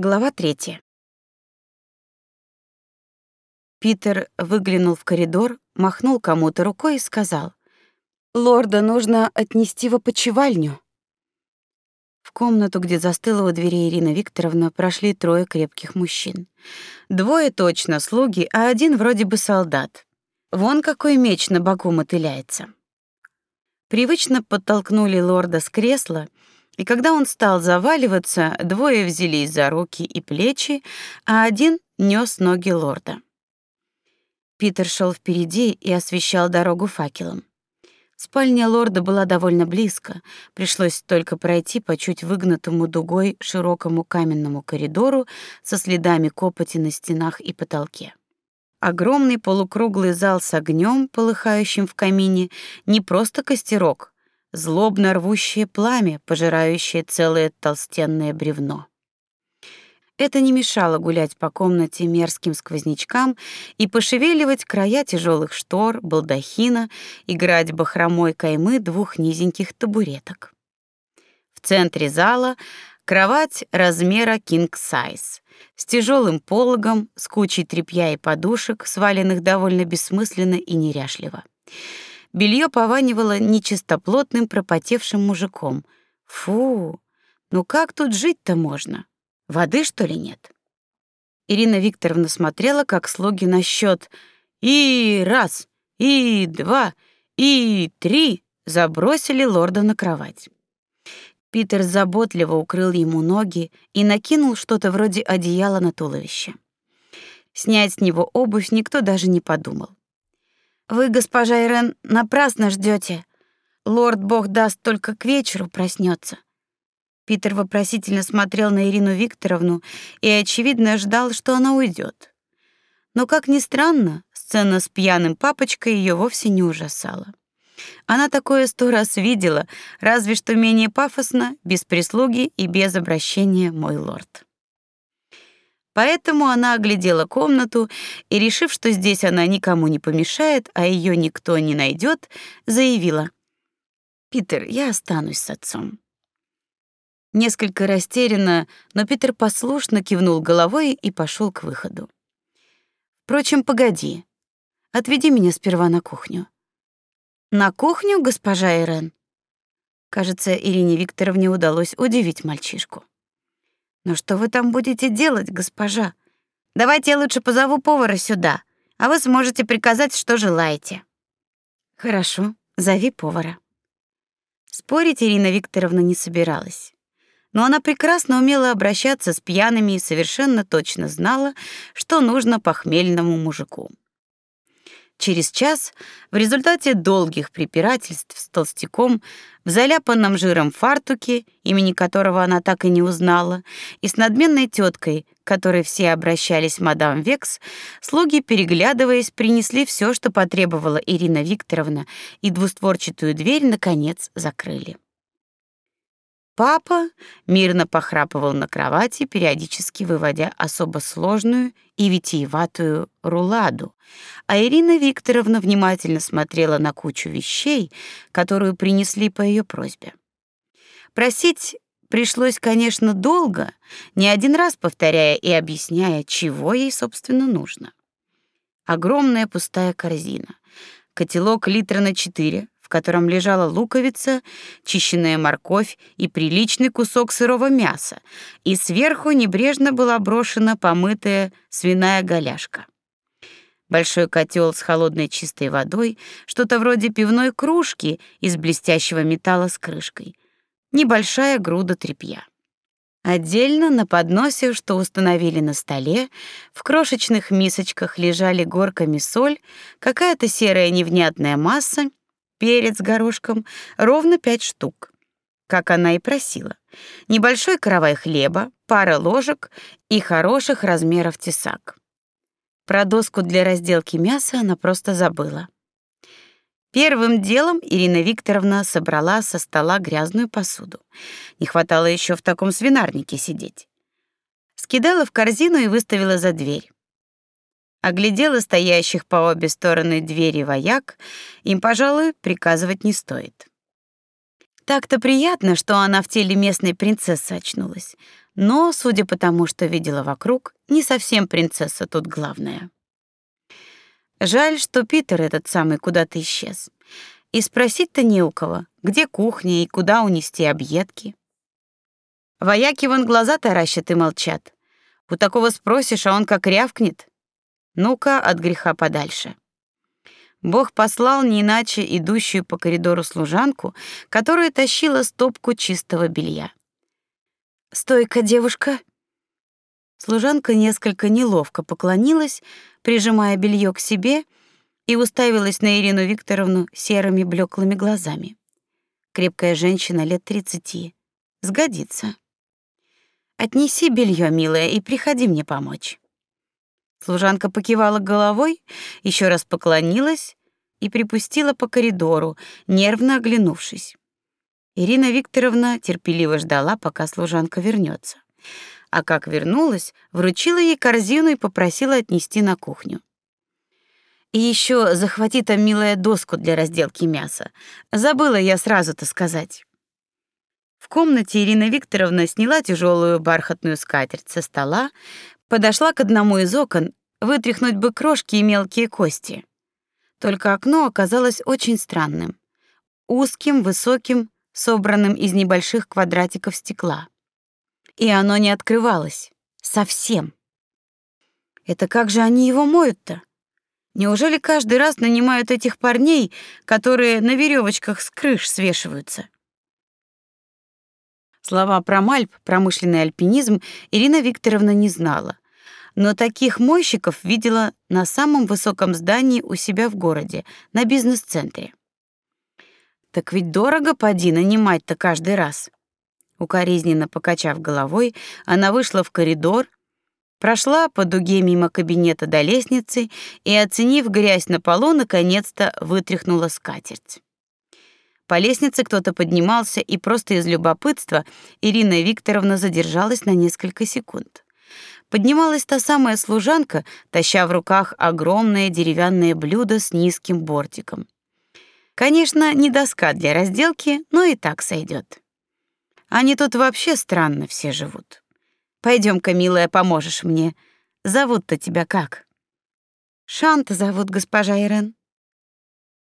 Глава третья. Питер выглянул в коридор, махнул кому-то рукой и сказал: "Лорда нужно отнести в опочивальню". В комнату, где застыла у двери Ирина Викторовна, прошли трое крепких мужчин. Двое точно слуги, а один вроде бы солдат. Вон какой меч на боку мотыляется. Привычно подтолкнули лорда с кресла и когда он стал заваливаться, двое взялись за руки и плечи, а один нёс ноги лорда. Питер шел впереди и освещал дорогу факелом. Спальня лорда была довольно близко, пришлось только пройти по чуть выгнутому дугой широкому каменному коридору со следами копоти на стенах и потолке. Огромный полукруглый зал с огнем, полыхающим в камине, не просто костерок, злобно рвущее пламя, пожирающее целое толстенное бревно. Это не мешало гулять по комнате мерзким сквознячкам и пошевеливать края тяжелых штор, балдахина, играть бахромой каймы двух низеньких табуреток. В центре зала кровать размера king size с тяжелым пологом, с кучей тряпья и подушек, сваленных довольно бессмысленно и неряшливо. Белье пованивало нечистоплотным пропотевшим мужиком. Фу, ну как тут жить-то можно? Воды, что ли, нет? Ирина Викторовна смотрела, как слуги на счет «И раз, и два, и три» забросили лорда на кровать. Питер заботливо укрыл ему ноги и накинул что-то вроде одеяла на туловище. Снять с него обувь никто даже не подумал. Вы, госпожа Ирен, напрасно ждете. Лорд Бог даст только к вечеру проснется. Питер вопросительно смотрел на Ирину Викторовну и очевидно ждал, что она уйдет. Но как ни странно, сцена с пьяным папочкой ее вовсе не ужасала. Она такое сто раз видела, разве что менее пафосно, без прислуги и без обращения мой лорд. Поэтому она оглядела комнату и, решив, что здесь она никому не помешает, а ее никто не найдет, заявила: "Питер, я останусь с отцом". Несколько растерянно, но Питер послушно кивнул головой и пошел к выходу. Впрочем, погоди. Отведи меня сперва на кухню. На кухню, госпожа Ирен. Кажется, Ирине Викторовне удалось удивить мальчишку. «Ну что вы там будете делать, госпожа? Давайте я лучше позову повара сюда, а вы сможете приказать, что желаете». «Хорошо, зови повара». Спорить Ирина Викторовна не собиралась. Но она прекрасно умела обращаться с пьяными и совершенно точно знала, что нужно похмельному мужику. Через час, в результате долгих препирательств с толстяком, в заляпанном жиром фартуке, имени которого она так и не узнала, и с надменной теткой, к которой все обращались мадам Векс, слуги, переглядываясь, принесли все, что потребовала Ирина Викторовна, и двустворчатую дверь наконец закрыли. Папа мирно похрапывал на кровати, периодически выводя особо сложную и витиеватую руладу, а Ирина Викторовна внимательно смотрела на кучу вещей, которую принесли по ее просьбе. Просить пришлось, конечно, долго, не один раз повторяя и объясняя, чего ей, собственно, нужно. Огромная пустая корзина, котелок литра на четыре, в котором лежала луковица, чищенная морковь и приличный кусок сырого мяса, и сверху небрежно была брошена помытая свиная голяшка. Большой котел с холодной чистой водой, что-то вроде пивной кружки из блестящего металла с крышкой. Небольшая груда тряпья. Отдельно на подносе, что установили на столе, в крошечных мисочках лежали горками соль, какая-то серая невнятная масса перец горошком, ровно пять штук, как она и просила. Небольшой каравай хлеба, пара ложек и хороших размеров тесак. Про доску для разделки мяса она просто забыла. Первым делом Ирина Викторовна собрала со стола грязную посуду. Не хватало еще в таком свинарнике сидеть. Скидала в корзину и выставила за дверь оглядела стоящих по обе стороны двери вояк, им, пожалуй, приказывать не стоит. Так-то приятно, что она в теле местной принцессы очнулась. Но, судя по тому, что видела вокруг, не совсем принцесса тут главная. Жаль, что Питер этот самый куда-то исчез. И спросить-то не у кого, где кухня и куда унести объедки. Вояки вон глаза таращат и молчат. У такого спросишь, а он как рявкнет. Ну-ка, от греха подальше. Бог послал не иначе идущую по коридору служанку, которая тащила стопку чистого белья. «Стойка, девушка!» Служанка несколько неловко поклонилась, прижимая белье к себе, и уставилась на Ирину Викторовну серыми блеклыми глазами. Крепкая женщина лет тридцати. Сгодится. Отнеси белье, милая, и приходи мне помочь. Служанка покивала головой, еще раз поклонилась и припустила по коридору, нервно оглянувшись. Ирина Викторовна терпеливо ждала, пока служанка вернется, А как вернулась, вручила ей корзину и попросила отнести на кухню. И еще захвати там, милая, доску для разделки мяса. Забыла я сразу-то сказать. В комнате Ирина Викторовна сняла тяжелую бархатную скатерть со стола, подошла к одному из окон, вытряхнуть бы крошки и мелкие кости. Только окно оказалось очень странным. Узким, высоким, собранным из небольших квадратиков стекла. И оно не открывалось. Совсем. Это как же они его моют-то? Неужели каждый раз нанимают этих парней, которые на веревочках с крыш свешиваются? Слова про Мальп, промышленный альпинизм Ирина Викторовна не знала, но таких мойщиков видела на самом высоком здании у себя в городе, на бизнес-центре. Так ведь дорого поди нанимать-то каждый раз. Укоризненно покачав головой, она вышла в коридор, прошла по дуге мимо кабинета до лестницы и, оценив грязь на полу, наконец-то вытряхнула скатерть. По лестнице кто-то поднимался, и просто из любопытства Ирина Викторовна задержалась на несколько секунд. Поднималась та самая служанка, таща в руках огромное деревянное блюдо с низким бортиком. Конечно, не доска для разделки, но и так сойдет. Они тут вообще странно все живут. Пойдем-ка, милая, поможешь мне. Зовут-то тебя как? Шанта зовут госпожа Ирен.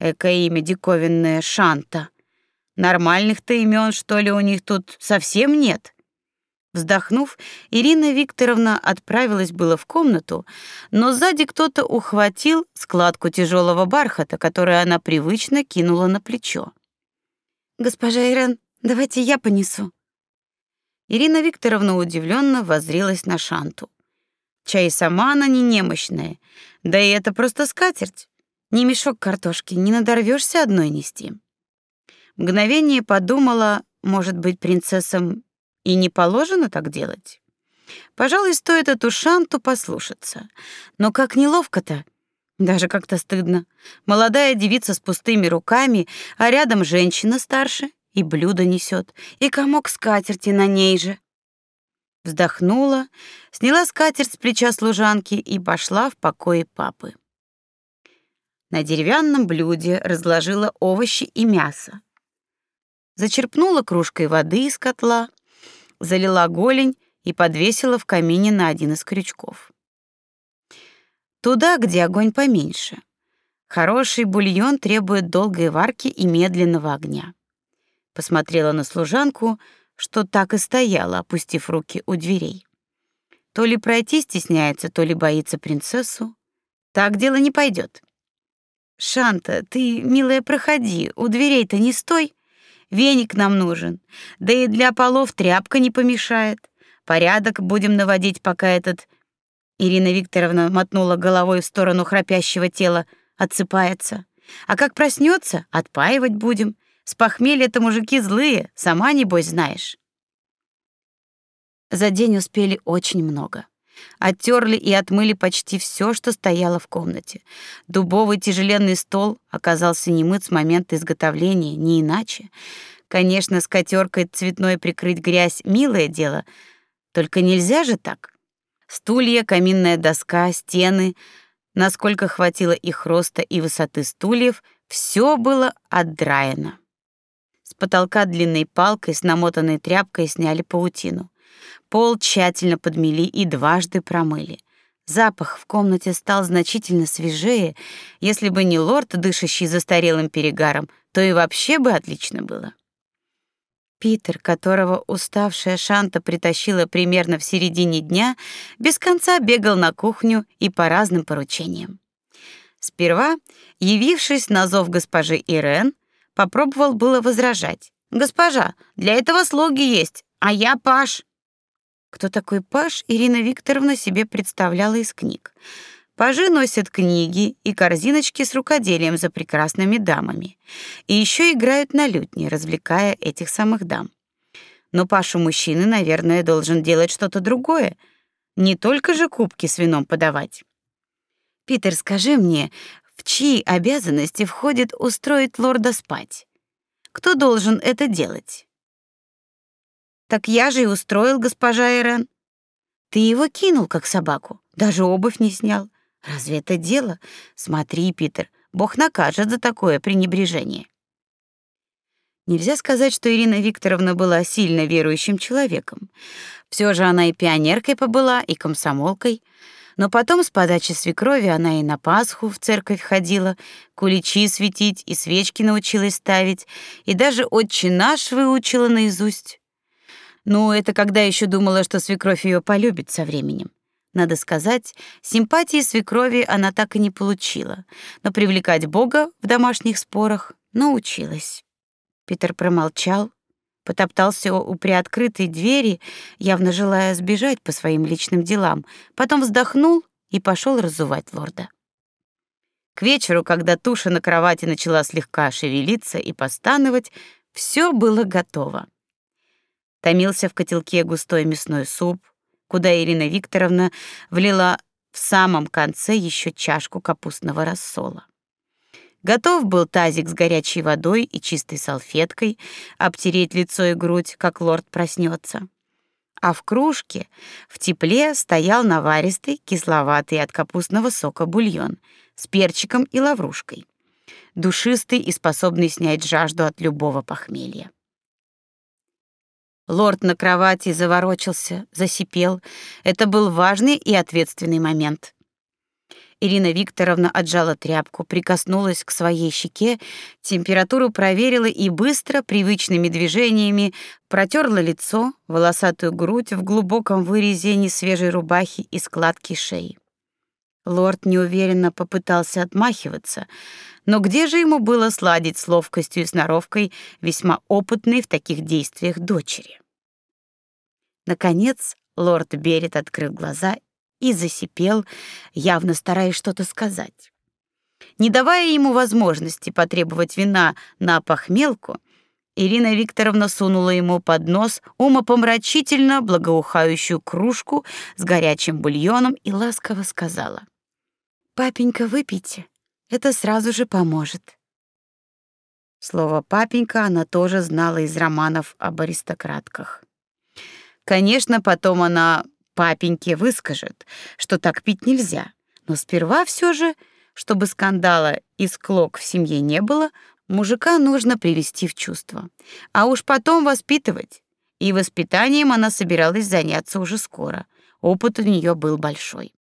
Эко имя диковинное Шанта. Нормальных-то имен, что ли, у них тут совсем нет. Вздохнув, Ирина Викторовна отправилась было в комнату, но сзади кто-то ухватил складку тяжелого бархата, которую она привычно кинула на плечо. Госпожа Ирен, давайте я понесу. Ирина Викторовна удивленно воззрелась на Шанту. Чай сама она не немощная, да и это просто скатерть. Не мешок картошки, не надорвешься одной нести. Мгновение подумала, может быть, принцессам и не положено так делать. Пожалуй, стоит эту шанту послушаться. Но как неловко-то. Даже как-то стыдно. Молодая девица с пустыми руками, а рядом женщина старше и блюдо несет, и комок скатерти на ней же. Вздохнула, сняла скатерть с плеча служанки и пошла в покои папы. На деревянном блюде разложила овощи и мясо зачерпнула кружкой воды из котла, залила голень и подвесила в камине на один из крючков. Туда, где огонь поменьше. Хороший бульон требует долгой варки и медленного огня. Посмотрела на служанку, что так и стояла, опустив руки у дверей. То ли пройти стесняется, то ли боится принцессу. Так дело не пойдет. Шанта, ты, милая, проходи, у дверей-то не стой. Веник нам нужен. Да и для полов тряпка не помешает. Порядок будем наводить, пока этот Ирина Викторовна мотнула головой в сторону храпящего тела, отсыпается. А как проснется, отпаивать будем. С похмелья-то мужики злые, сама небось знаешь. За день успели очень много. Оттерли и отмыли почти все, что стояло в комнате. Дубовый тяжеленный стол оказался немыт с момента изготовления, не иначе. Конечно, скатеркой цветной прикрыть грязь — милое дело, только нельзя же так. Стулья, каминная доска, стены, насколько хватило их роста и высоты стульев, все было отдраено. С потолка длинной палкой с намотанной тряпкой сняли паутину. Пол тщательно подмели и дважды промыли. Запах в комнате стал значительно свежее. Если бы не лорд, дышащий застарелым перегаром, то и вообще бы отлично было. Питер, которого уставшая Шанта притащила примерно в середине дня, без конца бегал на кухню и по разным поручениям. Сперва, явившись на зов госпожи Ирен, попробовал было возражать. «Госпожа, для этого слуги есть, а я паш». Кто такой Паш, Ирина Викторовна себе представляла из книг. Пажи носят книги и корзиночки с рукоделием за прекрасными дамами. И еще играют на лютне, развлекая этих самых дам. Но Пашу мужчины, наверное, должен делать что-то другое. Не только же кубки с вином подавать. Питер, скажи мне, в чьи обязанности входит устроить лорда спать? Кто должен это делать? Так я же и устроил госпожа Ирен. Ты его кинул как собаку, даже обувь не снял. Разве это дело? Смотри, Питер, Бог накажет за такое пренебрежение. Нельзя сказать, что Ирина Викторовна была сильно верующим человеком. Все же она и пионеркой побыла, и комсомолкой. Но потом с подачи свекрови она и на Пасху в церковь ходила, куличи светить и свечки научилась ставить, и даже «Отче наш» выучила наизусть. Ну, это когда еще думала, что свекровь ее полюбит со временем. Надо сказать, симпатии свекрови она так и не получила, но привлекать Бога в домашних спорах научилась. Питер промолчал, потоптался у приоткрытой двери, явно желая сбежать по своим личным делам, потом вздохнул и пошел разувать лорда. К вечеру, когда туша на кровати начала слегка шевелиться и постановать, все было готово. Томился в котелке густой мясной суп, куда Ирина Викторовна влила в самом конце еще чашку капустного рассола. Готов был тазик с горячей водой и чистой салфеткой обтереть лицо и грудь, как лорд проснется. А в кружке в тепле стоял наваристый, кисловатый от капустного сока бульон с перчиком и лаврушкой, душистый и способный снять жажду от любого похмелья. Лорд на кровати заворочился, засипел. Это был важный и ответственный момент. Ирина Викторовна отжала тряпку, прикоснулась к своей щеке, температуру проверила и быстро, привычными движениями протерла лицо, волосатую грудь в глубоком вырезе несвежей рубахи и складки шеи. Лорд неуверенно попытался отмахиваться, но где же ему было сладить с ловкостью и сноровкой весьма опытной в таких действиях дочери? Наконец, лорд Берет открыл глаза и засипел, явно стараясь что-то сказать. Не давая ему возможности потребовать вина на похмелку, Ирина Викторовна сунула ему под нос умопомрачительно благоухающую кружку с горячим бульоном и ласково сказала: "Папенька, выпейте. Это сразу же поможет". Слово папенька она тоже знала из романов об аристократках. Конечно, потом она папеньке выскажет, что так пить нельзя. Но сперва все же, чтобы скандала и склок в семье не было, мужика нужно привести в чувство, а уж потом воспитывать. И воспитанием она собиралась заняться уже скоро. Опыт у нее был большой.